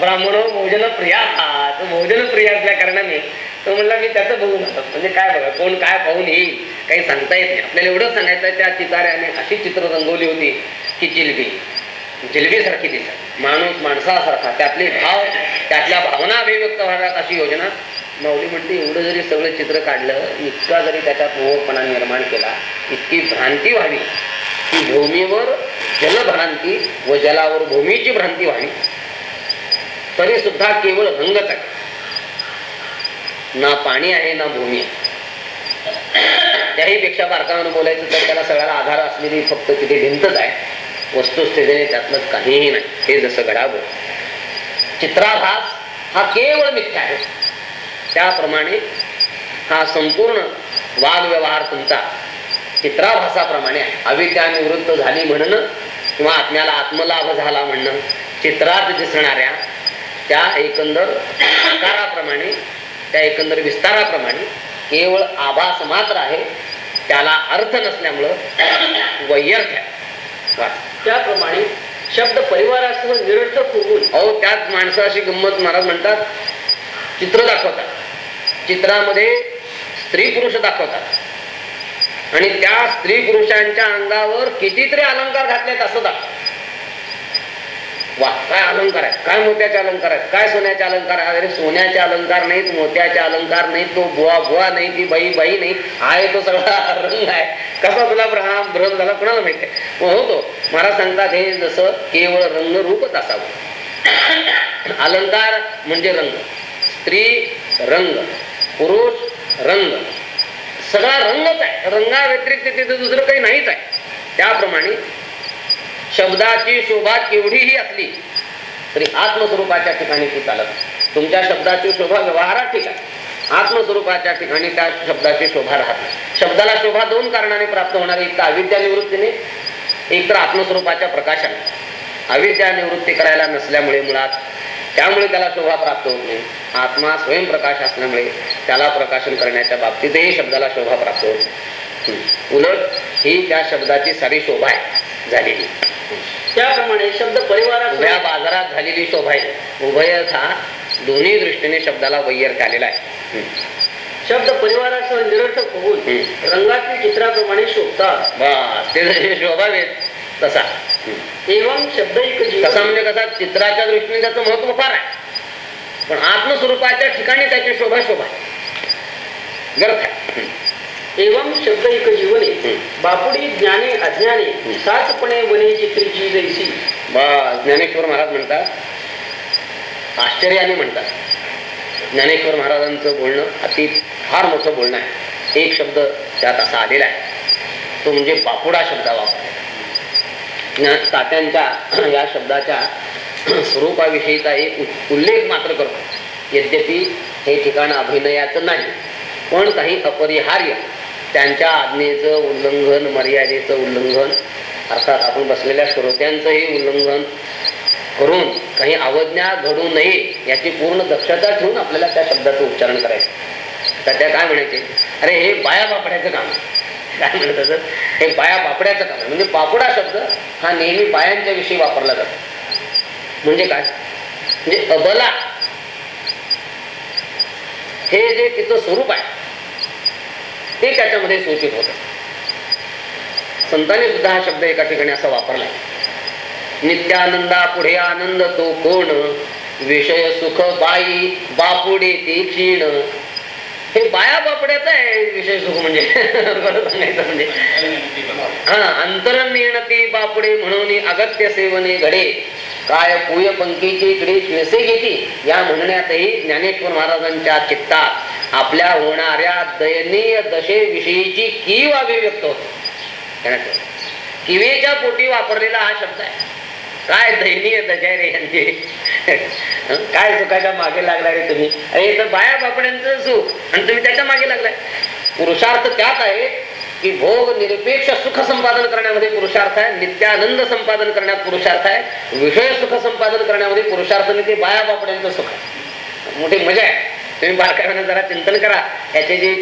ब्राह्मण हो, भोजन प्रिया तो भोजन प्रिय असल्या कारणाने तो म्हणला मी त्याचं बघून आलो म्हणजे काय बघा कोण काय पाहून येईल काही सांगता येत नाही. आपल्याला एवढं सांगायचं आहे, त्या चिताऱ्याने अशी चित्र रंगवली होती की जिलबी. जिलबीसारखी दिसत माणूस माणसासारखा. त्यातले भाव त्यातल्या भावना अभिव्यक्त व्हाव्यात अशी योजना. माऊली म्हणते एवढं जरी सगळं चित्र काढलं इतका जरी त्याच्यात मोहपणा निर्माण केला इतकी भ्रांती व्हावी. की भूमीवर जलभ्रांती व जलावर भूमीची भ्रांती व्हावी. तरी सुद्धा केवळ रंगच आहे. ना पाणी आहे ना भूमी आहे. त्याही पेक्षा बारकावानं बोलायचं तर त्याला सगळ्याला आधार असलेली फक्त तिथे भिंतच आहे. वस्तुस्थितीने त्यातलं काहीही नाही. हे जसं घडावं चित्राभास हा केवळ मिथ्या आहे. त्याप्रमाणे हा संपूर्ण वादव्यवहार तुमचा चित्राभासाप्रमाणे अविद्या निवृत्त झाली म्हणणं किंवा आत्म्याला आत्मलाभ झाला म्हणणं चित्रात दिसणाऱ्या त्या एकंदर आकाराप्रमाणे त्या एकंदर विस्ताराप्रमाणे केवळ आभास मात्र आहे त्याला अर्थ नसल्यामुळं वैयर्थ. त्याप्रमाणे शब्द परिवारासह निरर्थक होऊन अहो त्यात माणसं अशी गंमत महाराज म्हणतात चित्र दाखवतात. चित्रामध्ये स्त्री पुरुष दाखवतात. आणि त्या स्त्री पुरुषांच्या अंगावर कितीतरी अलंकार घातलेत असं दाखव वा काय अलंकार आहे? काय मोत्याचे अलंकार आहेत? काय सोन्याचे अलंकार अरे सोन्याचे अलंकार नाहीत मोत्याचे अलंकार नाहीत तो बुवा बुवा नाही ती बाई बाई नाही. आहे तो सगळा रंग आहे. कसा तुला हा भ्रम झाला कुणाला माहिती आहे? हो होतो. महाराज सांगतात हे जसं केवळ रंग रूपच असावं. अलंकार म्हणजे रंग. स्त्री रंग. पुरुष रंग. सगळा रंगच आहे. रंगा व्यतिरिक्त तिथे दुसरं काही नाहीच आहे. त्याप्रमाणे शब्दाची शोभा केवढीही असली तरी आत्मस्वरूपाच्या ठिकाणी ती चालत तुमच्या शब्दाची शोभा व्यवहारात ठीक आहे. आत्मस्वरूपाच्या ठिकाणी त्या शब्दाची शोभा राहते शब्दाला शोभा दोन कारणाने प्राप्त होणार. एक तर अविद्यानिवृत्तीने एक तर आत्मस्वरूपाच्या प्रकाशाने. अविद्या निवृत्ती करायला नसल्यामुळे मुळात त्यामुळे त्याला शोभा प्राप्त होत नाही. आत्मा स्वयंप्रकाश असल्यामुळे त्याला प्रकाशन करण्याच्या बाबतीतही शब्दाला शोभा प्राप्त होत नाही. उलट ही त्या शब्दाची सारी शोभा आहे झालेली. त्याप्रमाणे शब्द परिवारात बाजारात झालेली शोभा आहे उभयच हा दोन्ही दृष्टीने शब्दाला वैयर्थ आलेला आहे. शब्द परिवारासह निरर्थक होऊन. रंगातील चित्राप्रमाणे शोभतात बस ते जसे शोभावेत तसा हम्म. एवं शब्द कसा म्हणजे कसा चित्राच्या दृष्टीने त्याचं महत्त्व फार आहे पण आत्मस्वरूपाच्या ठिकाणी त्याची शोभा शोभा आहे. एवं शब्द एक जीवने. बापुडी ज्ञाने अज्ञाने साचपणे वने चित्रीची जैसी. ज्ञानेश्वर महाराज म्हणतात आश्चर्याने म्हणतात. ज्ञानेश्वर महाराजांचं बोलणं अति फार मोठं बोलणं आहे. एक शब्द त्यात असा आलेला आहे. तो म्हणजे बापुडा शब्द वापर तात्यांच्या या शब्दाच्या स्वरूपाविषयीचा एक उल्लेख मात्र करतो. यद्यपि हे ठिकाण अभिनयाचं नाही पण काही अपरिहार्य त्यांच्या आज्ञेचं उल्लंघन मर्यादेचं उल्लंघन अर्थात आपण बसलेल्या श्रोत्यांचंही उल्लंघन करून काही अवज्ञा घडू नये याची पूर्ण दक्षता ठेवून आपल्याला त्या शब्दाचं उच्चारण करायचं. तर त्या काय म्हणायचे? अरे हे बाया बापड्याचं काम काय म्हणत असत? हे बाया बापड्याचं काम म्हणजे बापडा शब्द हा नेहमी बायांच्या विषयी वापरला जातो. म्हणजे काय? म्हणजे अबला. हे जे तिचं स्वरूप आहे हे त्याच्यामध्ये सूचित होत. संतांनी सुद्धा हा शब्द एका ठिकाणी असा वापरला. नित्यानंदा पुढे आनंद तो कोण? विषय सुख बाई बापुडे ती क्षीण. हे बाया बापड्याचा आहे विषय सुख म्हणजे. बरं सांगायचं म्हणजे. हा म्हणून अगत्य सेवने घडे. काय पूय पंकीची इकडे श्वेसे घेती? या म्हणण्यातही ज्ञानेश्वर महाराजांच्या चित्तात आपल्या होणाऱ्या दयनीय दशेविषयीची कीव अभिव्यक्त होते. किवेच्या पोटी वापरलेला हा शब्द आहे. काय दयनीय दशा रे यांची? काय सुखाच्या मागे लागला रे तुम्ही? अरे तर बाया बापड्यांचं सुख. आणि तुम्ही त्याच्यामागे लागलाय. पुरुषार्थ त्यात आहे की भोग निरपेक्ष सुख संपादन करण्यामध्ये पुरुषार्थ आहे नित्यानंद संपादन करण्यात पुरुषार्थ आहे विषय सुख संपादन करण्यामध्ये पुरुषार्थ नाही ते बाया बापड्यांचं सुख आहे. मोठी मजा आहे. तुम्ही बारकाव्यानं जरा चिंतन करा. याचे जे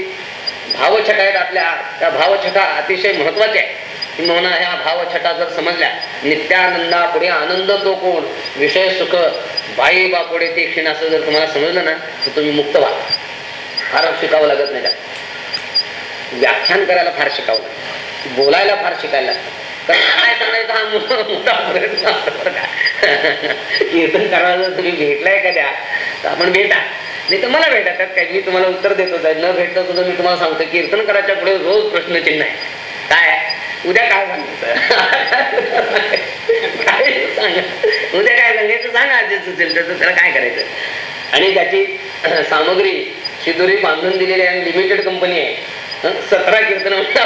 भावछटा आहेत आपल्या त्या भावछटा अतिशय महत्त्वाचे आहे किंवा ह्या भावछटा जर समजल्या नित्यानंदा पुढे आनंद तो कोण? विषय सुख बाई बापुढे ते क्षीण असं जर तुम्हाला समजलं ना तर तुम्ही मुक्त व्हा. फार शिकावं लागत नाही त्यात. व्याख्यान करायला फार शिकावं लागतं. बोलायला फार शिकायला कारण काय सांगायचं हा मोठा प्रयत्न का कीर्तन करायला जर तुम्ही भेटलाय कद्या तर आपण भेटा. नाही तर मला भेटा त्यात काय मी तुम्हाला उत्तर देतो. न भेटलं तर मी तुम्हाला सांगतो कीर्तन करायच्या पुढे रोज प्रश्नचिन्ह आहे. काय? उद्या काय सांगायचं? काय सांगा उद्या काय सांगायचं? सांगा जे सुचेल त्याचं त्याला काय करायचं? आणि त्याची सामग्री शिदोरी बांधून दिलेली आहे लिमिटेड कंपनी आहे. सतरा कीर्तन म्हणजे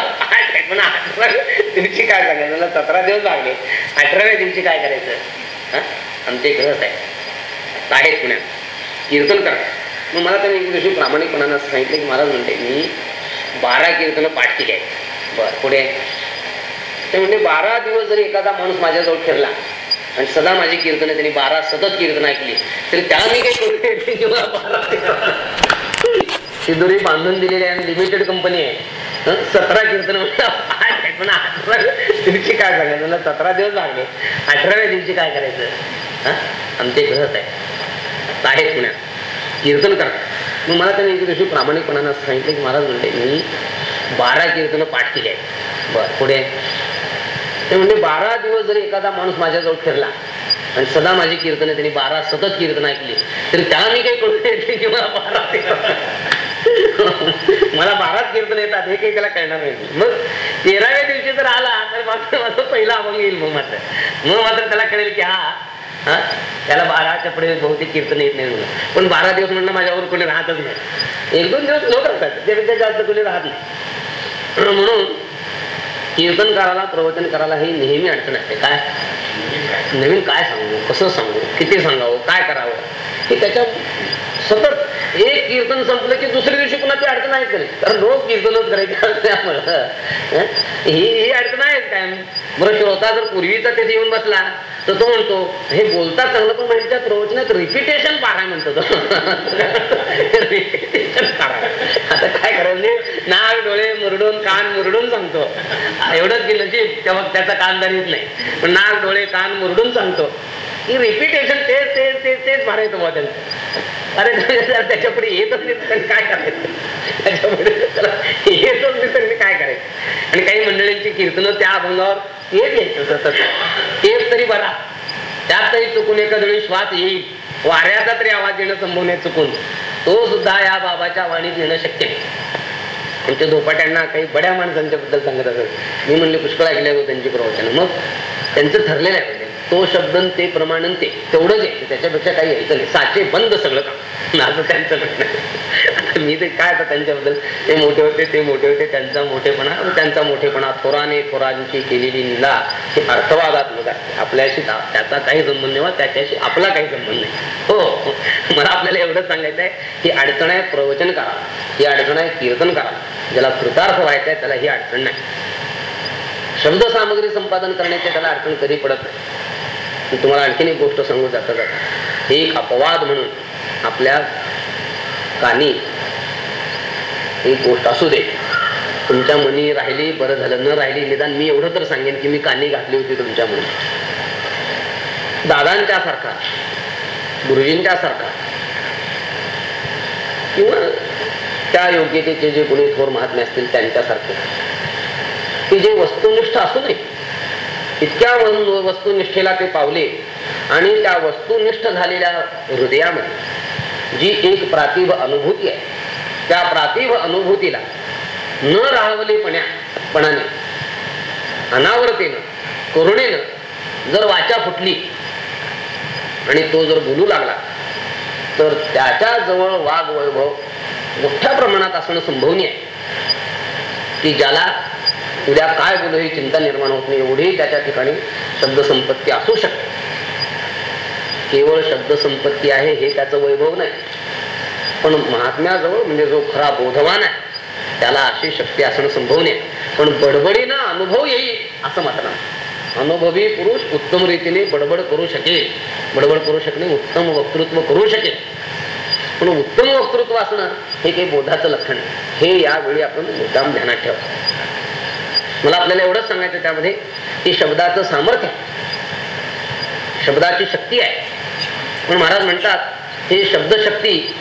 पण अठरा दिवशी काय सांगायचं? मला सतरा दिवस लागले. अठराव्या दिवशी काय करायचं? आमचे ग्रहच आहे आहेत पुण्यात. कीर्तन करा. मग मला त्याने एक दिवशी प्रामाणिकपणानं सांगितलं की महाराज म्हणते मी बारा कीर्तनं पाठ केली आहेत. बरं पुढे ते म्हणजे बारा दिवस जरी एखादा माणूस माझ्याजवळ फिरला आणि सदा माझी कीर्तन त्यांनी बारा सतत कीर्तन ऐकली तरी त्याला मी काही करू बारा बांधून दिलेली आहे लिमिटेड कंपनी आहे. सतरा कीर्तन पण अठरा दिवशी काय झालं? मला सतरा दिवस लागले अठराव्या दिवशी काय करायचं? हं? आमचे ग्रहच आहे आहेत पुण्यात कीर्तन करा मग मला त्याने एक दिवशी प्रामाणिकपणानं सांगितलं की महाराज म्हणते मी बारा कीर्तन पाठ केली आहेत. बर पुढे? ते म्हणजे बारा दिवस जरी एखादा माणूस माझ्याजवळ फिरला आणि सदा माझी कीर्तन त्यांनी बारा सतत कीर्तन ऐकली तरी त्याला मी काही कळून येते की मला बारा मला बाराच कीर्तन येतात हे काही त्याला कळणार नाही. मग तेराव्या दिवशी जर आला तर मात्र माझं पहिला अभंग येईल मग मात्र. मग मात्र त्याला कळेल की हा हा त्याला बाराच्या पुढे बहुतेक कीर्तन येत नाही म्हणून. पण बारा दिवस म्हणणं माझ्यावर कोणी राहतच नाही. एक दोन दिवस लोक राहतात त्यापेक्षा जास्त कोणी राहत नाही. म्हणून कीर्तन करायला प्रवचन करायला ही नेहमी अडचण असते काय? नवीन काय सांगू? कसं सांगू? किती सांगावं? काय करावं? हे त्याच्या सतत एक कीर्तन संपलं की दुसऱ्या दिवशी पुन्हा ती अडचण आहेत का कारण रोज कीर्तनच करायचं त्यामुळं. ही? ही अडचण आहेत काय? बरं श्रोता जर पूर्वीचा तिथे येऊन बसला तर तो म्हणतो हे बोलता चांगलं पण म्हणजे प्रवचनात रिपिटेशन पारा म्हणतो तो. रिपिटेशन पारा आता काय करायचं नाक डोळे मुरडून कान मुरडून सांगतो. एवढंच की नशीब तेव्हा त्याचा कान धरीत नाही. पण नाक डोळे कान मुरडून सांगतो. की रिपिटेशन तेच तेच तेच तेच मारायचं बुवा त्यांचं अरे त्याच्या पुढे येतच नाही तर काय करायचं? त्याच्या पुढे येतच नाही तर काय करायचं? आणि काही मंडळींची कीर्तनं त्या अभंगावर येत घ्यायचं सतत तेच तरी बरा. त्यात तरी चुकून एखाद वेळी श्वास येईल. वाऱ्याचा तरी आवाज येणं संभव नाही चुकून. तो सुद्धा या बाबाच्या वाणीत येणं शक्य नाही. आमच्या धोपाट्यांना काही बड्या माणसांच्या बद्दल सांगत असत. मी म्हणले पुष्कळ ऐकले होते त्यांची प्रवचन. मग त्यांचं ठरलेलं आहे म्हणजे. तो शब्द ते प्रमाण ते तेवढंच आहे त्याच्यापेक्षा काही यायचं नाही. साचे बंद सगळं काम. असं त्यांचं म्हणणं मी ते काय आता त्यांच्याबद्दल? ते मोठे होते ते मोठे होते त्यांचा मोठेपणा त्यांचा मोठेपणा थोराने थोरांची केलेली निंदा ही अर्थवादात्मक आहे आपल्याशी त्याचा काही संबंध नाही वा त्याच्याशी आपला काही संबंध नाही. हो. मला आपल्याला एवढंच सांगायचं आहे ही अडचण आहे प्रवचन करा. ही अडचण आहे कीर्तन करा. ज्याला कृतार्थ व्हायचं आहे त्याला ही अडचण नाही. शब्द सामग्री संपादन करण्याची त्याला अडचण कधी पडत नाही. मी तुम्हाला आणखीन एक गोष्ट सांगू जाता जाता एक अपवाद म्हणून आपल्या कानी एक गोष्ट असू दे. तुमच्या मनी राहिली बरं झालं न राहिली निदान मी एवढं तर सांगेन की मी कानी घातली होती तुमच्या मनी. दादांच्या सारखा गुरुजींच्या सारखा किंवा त्या योग्यतेचे जे कोणी थोर महात्मे असतील त्यांच्यासारखे की जे वस्तुनिष्ठ असू नये. इतक्या वस्तुनिष्ठेला ते पावले आणि त्या वस्तुनिष्ठ झालेल्या हृदयामध्ये जी एक प्रातिभ अनुभूती आहे त्या प्रातिभ अनुभूतीला न राहवलेपण्या पणाने अनावरतेनं करुणेनं जर वाचा फुटली आणि तो जर बोलू लागला तर त्याच्याजवळ वाघ वैभव मोठ्या प्रमाणात असणं संभवनीय आहे. की ज्याला उद्या काय बोलू ही चिंता निर्माण होत नाही एवढी त्याच्या ठिकाणी शब्दसंपत्ती असू शकते. केवळ शब्दसंपत्ती आहे हे त्याचं वैभव नाही. पण महात्म्याजवळ म्हणजे जो खरा बोधवान आहे त्याला अशी शक्ती असणं संभव नाही. पण बडबडीनं अनुभव येईल असं मात्र अनुभवी पुरुष उत्तम रीतीने बडबड करू शकेल. बडबड करू शकणे उत्तम वक्तृत्व करू शकेल. पण उत्तम वक्तृत्व असणं हे काही बोधाचं लक्षण हे यावेळी आपण मुद्दाम ध्यानात ठेवा. मला आपल्याला एवढंच सांगायचं त्यामध्ये की शब्दाचं सामर्थ्य शब्दाची शक्ती आहे. पण महाराज म्हणतात हे शब्दशक्ती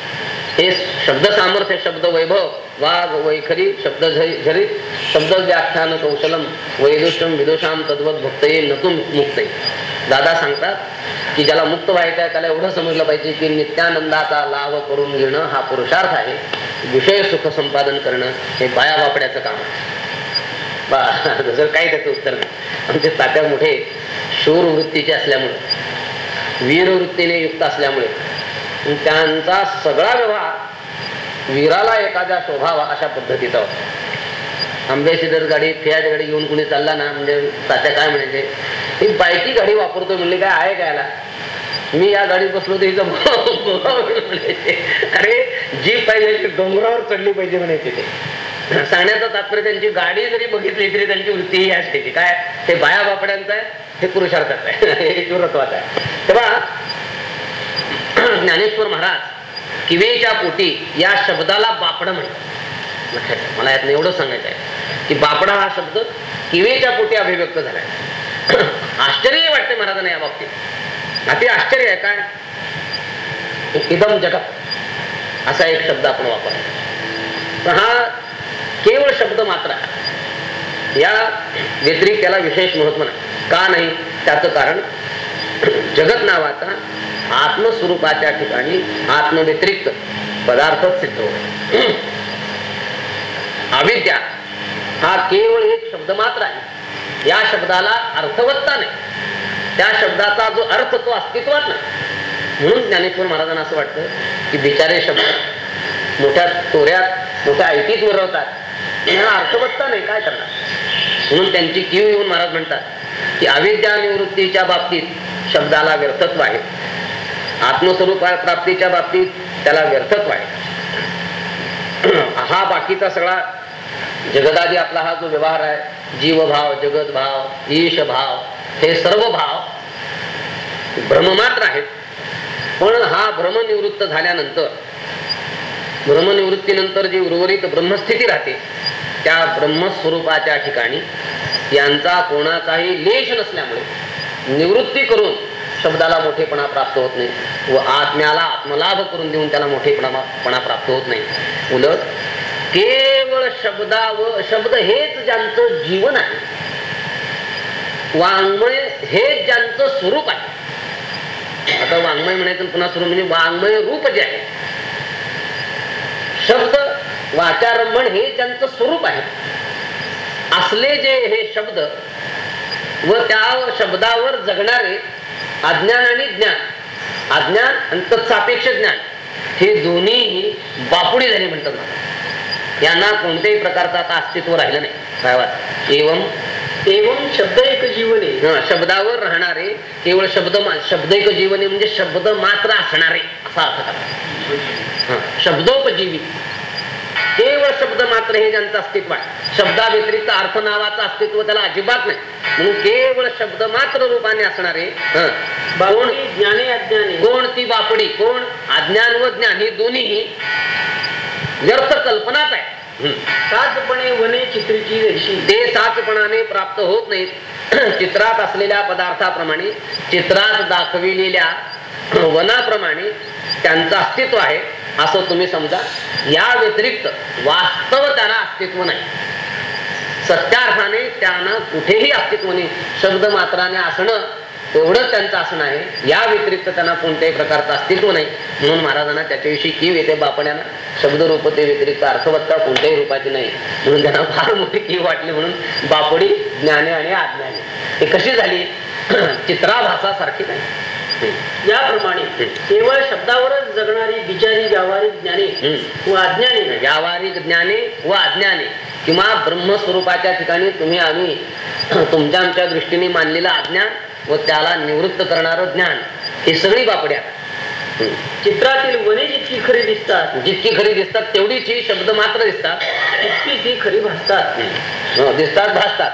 हे शब्द सामर्थ्य शब्द वैभव वाघ वैखरी शब्द झरी शब्द व्याख्यान कौशलम वैदुषम विदुषाम तद्वत भक्तये नकुम मुक्त दादा सांगतात की ज्याला मुक्त व्हायचं आहे त्याला एवढं समजलं पाहिजे की नित्यानंदाचा लाभ करून घेणं हा पुरुषार्थ आहे. विषय सुख संपादन करणं हे बाया बापड्याचं काम आहे. बा दुसरं काही त्याचं उत्तर नाही. आमचे तात्या मोठे शूर वृत्तीचे असल्यामुळे वीरवृत्तीने युक्त असल्यामुळे त्यांचा सगळा व्यवहार वीराला एखाद्या शोभावा अशा पद्धतीचा होता. जर गाडी फियाची गाडी घेऊन कुणी चालला ना म्हणजे तात्या काय म्हणायचे ही बायकी गाडी वापरतो म्हणले काय आहे कायला मी या गाडीत बसलो तर हिचं अरे जीप पाहिजे ती डोंगरावर चढली पाहिजे म्हणायचे ते. सांगण्याचं तात्पर्य त्यांची गाडी जरी बघितली तरी त्यांची वृत्ती ही असायची काय हे बाया बापड्यांचं आहे हे पुरुषार्थाचं आहे. हे आहे. तेव्हा ज्ञानेश्वर महाराज किवेच्या पोटी या शब्दाला बापड म्हणतात. मला यातनं एवढं सांगायचं आहे की बापडा हा शब्द किवेच्या पोटी अभिव्यक्त झालाय आश्चर्य वाटते महाराजांना या बाबतीत. अति आश्चर्य आहे काय? इदम जगत. असा एक शब्द आपण वापरतो. हा केवळ शब्द मात्र. आहे या व्यतिरिक्त त्याला विशेष महत्त्व नाही. का नाही? त्याचं कारण जगत नावाचा आत्मस्वरूपाच्या ठिकाणी आत्मव्यतिरिक्त पदार्थ सिद्ध होतो. अविद्या हा केवळ एक शब्द मात्र आहे. या शब्दाला अर्थवत्ता नाही. त्या शब्दाचा जो अर्थ तो अस्तित्वात नाही. म्हणून ज्ञानेश्वर महाराजांना असं वाटतं की बिचारे शब्द मोठ्या तोऱ्यात मोठ्या ऐटीत मिरवतात. ह्याला अर्थवत्ता नाही काय करणार? म्हणून त्यांची कीव येऊन महाराज म्हणतात की अविद्या निवृत्तीच्या बाबतीत शब्दाला व्यर्थत्व आहे. आत्मस्वरूप प्राप्तीच्या बाबतीत त्याला व्यर्थत्व आहे. हा बाकीचा सगळा जगदादी आपला हा जो व्यवहार आहे जीवभाव जगद भाव ईश भाव हे सर्व भाव भ्रममात्र आहेत. पण हा भ्रमनिवृत्त झाल्यानंतर ब्रह्मनिवृत्तीनंतर जी उर्वरित ब्रह्मस्थिती राहते त्या ब्रह्मस्वरूपाच्या ठिकाणी यांचा कोणाचाही लेश नसल्यामुळे निवृत्ती करून शब्दाला मोठेपणा प्राप्त होत नाही व आत्म्याला आत्मलाभ करून देऊन त्याला मोठेपणा प्राप्त होत नाही. उलट केवळ शब्दा व शब्द हेच ज्यांचं जीवन आहे वाङ्मय हेच ज्यांचं स्वरूप आहे. आता वाङ्मय म्हणायचं पुन्हा स्वरूप म्हणजे वाङ्मय रूप जे आहे शब्द वाचारंभण हे ज्यांचं स्वरूप आहे. असले जे हे शब्द व त्या शब्दावर जगणारे अज्ञान आणि ज्ञान अज्ञान आणि तत्सापेक्ष ज्ञान हे दोन्ही बापुडी झाले म्हणतात यांना कोणत्याही प्रकारचं आता अस्तित्व राहिलं नाही. वाट एवम एवं? शब्द एक जीवने. हं, शब्दावर राहणारे केवळ शब्द शब्द एक जीवने म्हणजे शब्द मात्र असणारे असा अर्थ करा. शब्दोपजीवी. केवळ शब्द मात्र हे ज्यांचं अस्तित्व आहे. शब्दा व्यतिरिक्त अर्थ नावाचं अस्तित्व त्याला अजिबात नाही. म्हणून केवळ शब्द मात्र रूपाने असणारे कोण ज्ञाने अज्ञाने. कोण ती बापडी? कोण? अज्ञान व ज्ञान ही दोन्ही व्यर्थ कल्पनाच आहे. साचपणे वने चित्रीची ते साचपणाने प्राप्त होत नाहीत. चित्रात असलेल्या पदार्थाप्रमाणे चित्रात दाखविलेल्या वनाप्रमाणे त्यांचं अस्तित्व आहे. असं तुम्ही समजा. या व्यतिरिक्त वास्तव त्याला अस्तित्व नाही. सत्यार्थाने त्यांना कुठेही अस्तित्व नाही शब्द मात्राने असणं तेवढंच त्यांचं असणं आहे. या व्यतिरिक्त त्यांना कोणत्याही प्रकारचं अस्तित्व नाही. म्हणून महाराजांना त्याच्याविषयी कीव येते बापण्याला? शब्दरूपते व्यतिरिक्त अर्थवत्ता कोणत्याही रूपाची नाही. म्हणून त्यांना फार मोठी कीव वाटली म्हणून बापडी ज्ञाने आणि अज्ञाने हे कशी झाली? चित्राभासासारखी नाही. याप्रमाणे केवळ शब्दावरच जगणारी बिचारी व्यावहारिक ज्ञाने. व अज्ञाने व्यावहारिक ज्ञाने व अज्ञाने किंवा ब्रह्मस्वरूपाच्या ठिकाणी तुम्ही आम्ही तुमच्या आमच्या दृष्टीने मानलेलं अज्ञान व त्याला निवृत्त करणारं ज्ञान ही सगळी बापड्या. चित्रातील वने जितकी खरी दिसतात जितकी खरी दिसतात तेवढीच ही शब्द मात्र दिसतात. तितकी ती खरी भासतात. हो, दिसतात भासतात.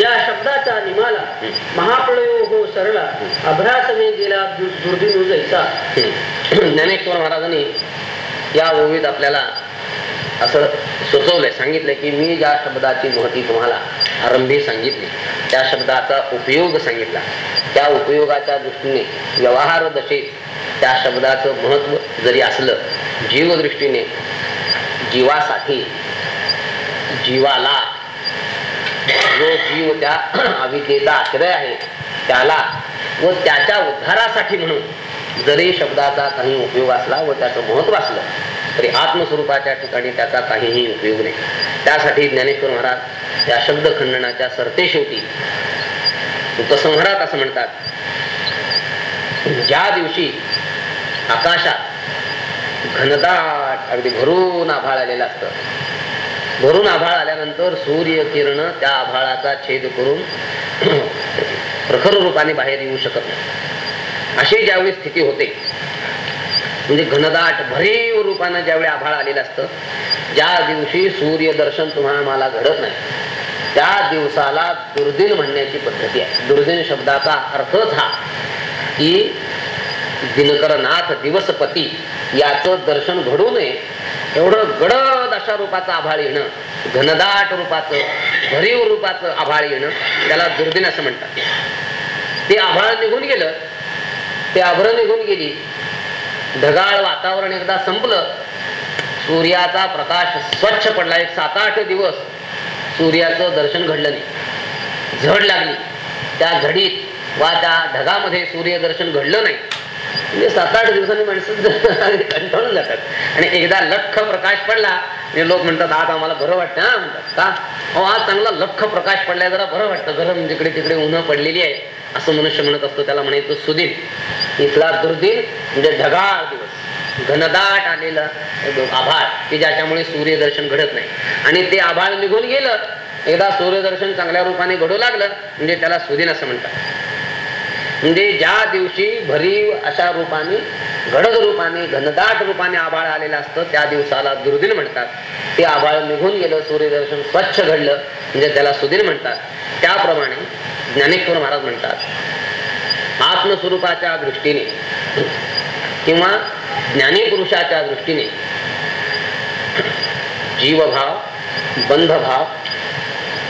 या शब्दाचा निमाला महाप्रळयो हो सरला अभ्रासने गेला दु- जैसा. ज्ञानेश्वर महाराजांनी या ओवीत आपल्याला असं सुचवलंय सांगितलंय की मी ज्या शब्दाची महती तुम्हाला आरंभी सांगितली त्या शब्दाचा उपयोग सांगितला. त्या उपयोगाच्या दृष्टीने व्यवहार दशेत त्या शब्दाचं महत्त्व जरी असलं जीवदृष्टीने जीवासाठी जीवाला जो जीव त्या अविद्येचा आश्रय आहे त्याला व त्याच्या उद्धारासाठी म्हणून जरी शब्दाचा काही उपयोग असला व त्याचं महत्त्व असलं तरी आत्मस्वरूपाच्या ठिकाणी त्याचा काहीही उपयोग नाही. त्यासाठी ज्ञानेश्वर महाराज या शब्द खंडनाच्या सरते शेवटी उपसंहारात असं म्हणतात ज्या दिवशी आकाशात घनदाट अगदी भरून आभाळ आलेलं असतं भरून आभाळ आल्यानंतर सूर्य किरण त्या आभाळाचा छेद करून प्रखर रूपाने बाहेर येऊ शकत नाही. अशी ज्यावेळी स्थिती होते म्हणजे घनदाट भरीव रूपानं ज्यावेळी आभाळ आलेलं असतं ज्या दिवशी सूर्य दर्शन तुम्हाला मला घडत नाही त्या दिवसाला दुर्दिन म्हणण्याची पद्धती आहे. दुर्दिन शब्दाचा अर्थच हा की दिनकरनाथ दिवसपती याचं दर्शन घडू नये एवढं गडद अशा रूपाचं आभाळ येणं घनदाट रूपाचं भरीव रूपाचं आभाळ येणं त्याला दुर्दिन असं म्हणतात. ते आभाळ निघून गेलं ते आभरं निघून गेली ढगाळ वातावरण एकदा संपलं सूर्याचा प्रकाश स्वच्छ पडला. एक सात आठ दिवस सूर्याचं दर्शन घडलं नाही. झड लागली. त्या झडीत वा त्या ढगामध्ये सूर्यदर्शन घडलं नाही. म्हणजे सात आठ दिवसांनी माणसं कंटाळून जातात. आणि एकदा लख्ख प्रकाश पडला म्हणजे लोक म्हणतात आज आम्हाला बरं वाटतं हा म्हणतात. का? अहो आज चांगला लख्ख प्रकाश पडलाय जरा बरं वाटतं. गरम जिकडे तिकडे उन्ह पडलेली आहे असं मनुष्य म्हणत असतो त्याला म्हणायचं सुदिन. इथला दुर्दिन म्हणजे ढगाळ दिवस. घनदाट आलेलं आभाळ की ज्याच्यामुळे सूर्यदर्शन घडत नाही. आणि ते आभाळ निघून गेलं एकदा सूर्यदर्शन चांगल्या रूपाने घडू लागलं म्हणजे त्याला सुदिन असं म्हणतात. म्हणजे ज्या दिवशी भरीव अशा रूपाने घडद रूपाने घनदाट रूपाने आभाळ आलेलं असतं त्या दिवसाला दुर्दिन म्हणतात. ते आभाळ निघून गेलं सूर्यदर्शन स्वच्छ घडलं म्हणजे त्याला सुदिन म्हणतात. त्याप्रमाणे ज्ञानेश्वर महाराज म्हणतात. आत्मस्वरूपाच्या दृष्टीने किंवा ज्ञानीपुरुषाच्या दृष्टीने जीवभाव बंधभाव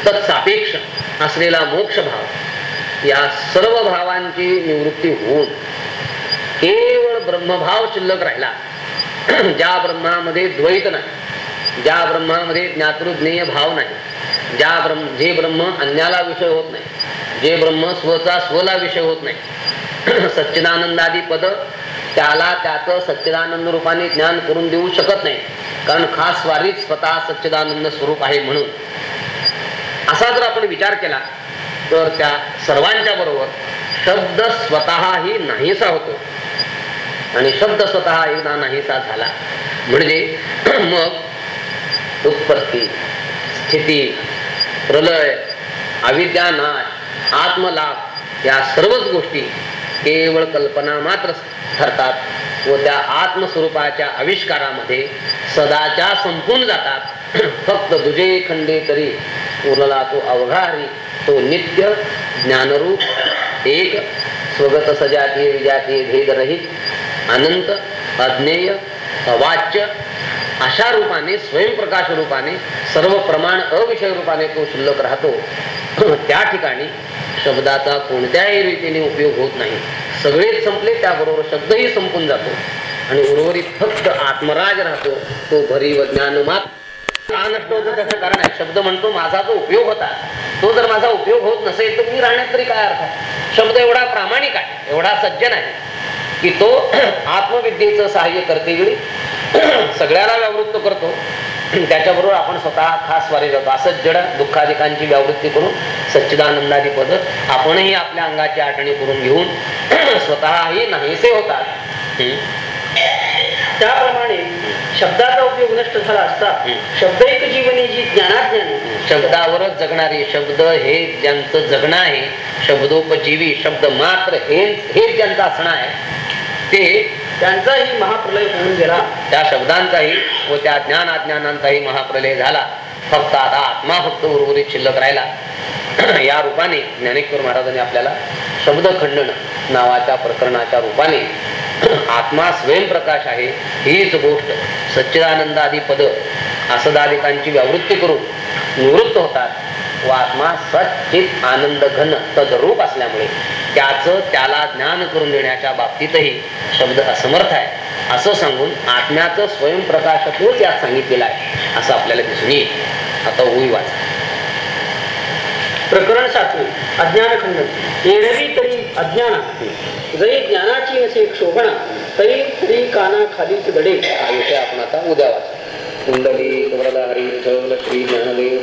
तत्सापेक्ष असलेला मोक्षभाव या सर्व भावांची निवृत्ती होऊन केवळ ब्रह्मभाव शिल्लक राहिला. ज्या ब्रह्मामध्ये द्वैत नाही ज्या ब्रह्मामध्ये ज्ञातृज्ञेय भाव नाही ज्या ब्रह्म जे ब्रह्म अन्याला विषय होत नाही जे ब्रह्म स्वचा स्वला विषय होत नाही सच्चिदानंदादी पद त्याला त्याचं सच्चिदानंद रूपाने ज्ञान करून देऊ शकत नाही कारण खास वारीच स्वतः सच्चिदानंद स्वरूप आहे म्हणून. असा जर आपण विचार केला तर त्या सर्वांच्या बरोबर शब्द स्वतःही नाहीसा होतो. आणि शब्द स्वतः एकदा नाहीसा झाला. म्हणजे मग उत्पत्ती स्थिती प्रलय अविद्यानाश आत्मलाभ या सर्वच गोष्टी केवळ कल्पना मात्र ठरतात व त्या आत्मस्वरूपाच्या आविष्कारामध्ये सदाच्या संपून जातात. फक्त दुजे खंडे तरी उरला तो अवघारी तो नित्य ज्ञानरूप एक स्वगत सजातीय विजातीय भेदरहित अनंत अज्ञेय अवाच्य अशा रूपाने स्वयंप्रकाश रूपाने सर्व प्रमाण अविषय रूपाने तो शिल्लक राहतो. त्या ठिकाणी शब्दाचा कोणत्याही रीतीने उपयोग होत नाही. सगळेच संपले त्याबरोबर शब्दही संपून जातो. आणि उर्वरित फक्त आत्मराज राहतो तो भरीव ज्ञानमात हा नष्ट होतं त्याचं कारण आहे? शब्द म्हणतो माझा जो उपयोग होता तो जर माझा उपयोग होत नसेल तर मी राहण्यात तरी काय अर्थ आहे? शब्द एवढा प्रामाणिक आहे एवढा सज्जन आहे की तो आत्मविद्येचं सहाय्य करते वेळी सगळ्याला व्यावृत्त करतो. त्याच्याबरोबर आपण स्वतः खास वारी जातो. असंच जड दुःखाधिकांची व्यावृत्ती करून सच्चिदानंदाची पद आपणही आपल्या अंगाची आठवणी करून घेऊन स्वतःही नाहीसे होतात. त्याप्रमाणे शब्दाचा उपयोग नष्ट झाला असता शब्द एक जीवनी जी ज्ञानाज्ञानी. शब्दावरच जगणारे शब्द हे ज्यांचं जगणं आहे शब्दोपजीवी शब्द मात्र हे हेच ज्यांचं असणं आहे ते त्यांचाही महाप्रलय होऊन गेला. त्या शब्दांचाही व त्या ज्ञान अज्ञानांचाही महाप्रलय झाला. फक्त आता आत्मा फक्त उर्वरित शिल्लक राहिला. या रूपाने ज्ञानेश्वर महाराजांनी आपल्याला शब्द खंडन नावाच्या प्रकरणाच्या रूपाने आत्मा स्वयंप्रकाश आहे हीच गोष्ट. सच्चिदानंदादी पद असदादिकांची व्यावृत्ती करून निवृत्त होतात. व आत्मा सच्चित आनंद घन तदरूप असल्यामुळे त्याचं त्याला ज्ञान करून देण्याच्या बाबतीतही शब्द असमर्थ आहे. असं सांगून आत्म्याचं स्वयंप्रकाशत्वच यात सांगितलेलं आहे असं आपल्याला दिसून येईल. आता होई वाच. प्रकरण सातवे अज्ञान खंडन तरी अज्ञाना जरी ज्ञानाची नसे क्षोभणा तरी तरी काना खालीच दडे. हा विषय आपण आता उद्या वाच कुंडली कमला हरी श्री ज्ञानदेव